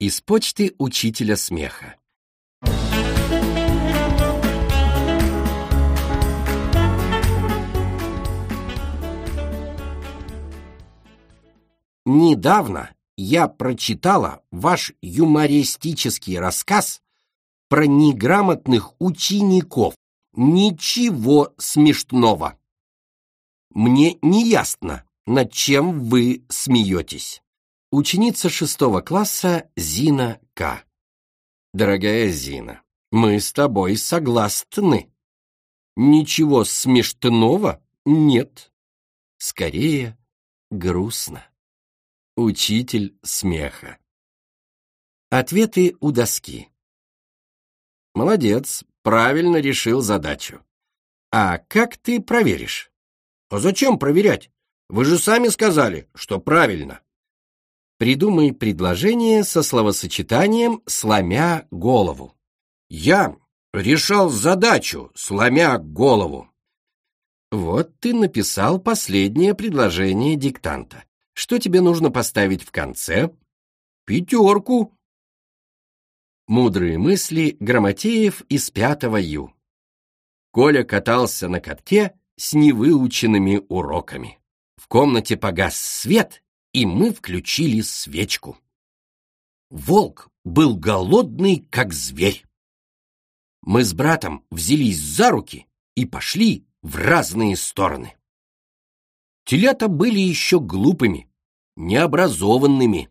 Из почты учителя смеха. Недавно я прочитала ваш юмористический рассказ про неграмотных учеников. Ничего смешного. Мне не ясно, над чем вы смеетесь. Ученица шестого класса Зина К. Дорогая Зина, мы с тобой согласны. Ничего смешного нет. Скорее, грустно. Учитель смеха. Ответы у доски. Молодец, правильно решил задачу. А как ты проверишь? А зачем проверять? Вы же сами сказали, что правильно. Придумай предложение со словосочетанием «сломя голову». Я решал задачу, сломя голову. Вот ты написал последнее предложение диктанта. Что тебе нужно поставить в конце? Пятерку. Мудрые мысли Грамотеев из пятого Ю. Коля катался на катке с невыученными уроками. В комнате погас свет, и мы включили свечку. Волк был голодный, как зверь. Мы с братом взялись за руки и пошли в разные стороны. Телята были еще глупыми, необразованными.